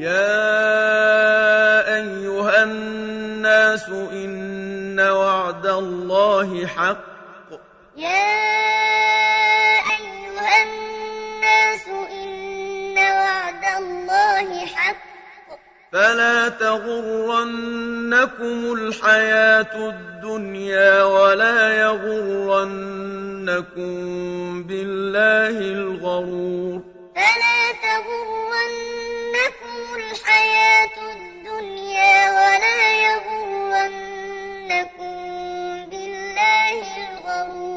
يا أيها الناس إن وعد الله حق. يا أيها الناس إن وعد الله حق. فلا تغرنكم الحياة الدنيا ولا يغرنكم بالله الغرور. فلا كفروا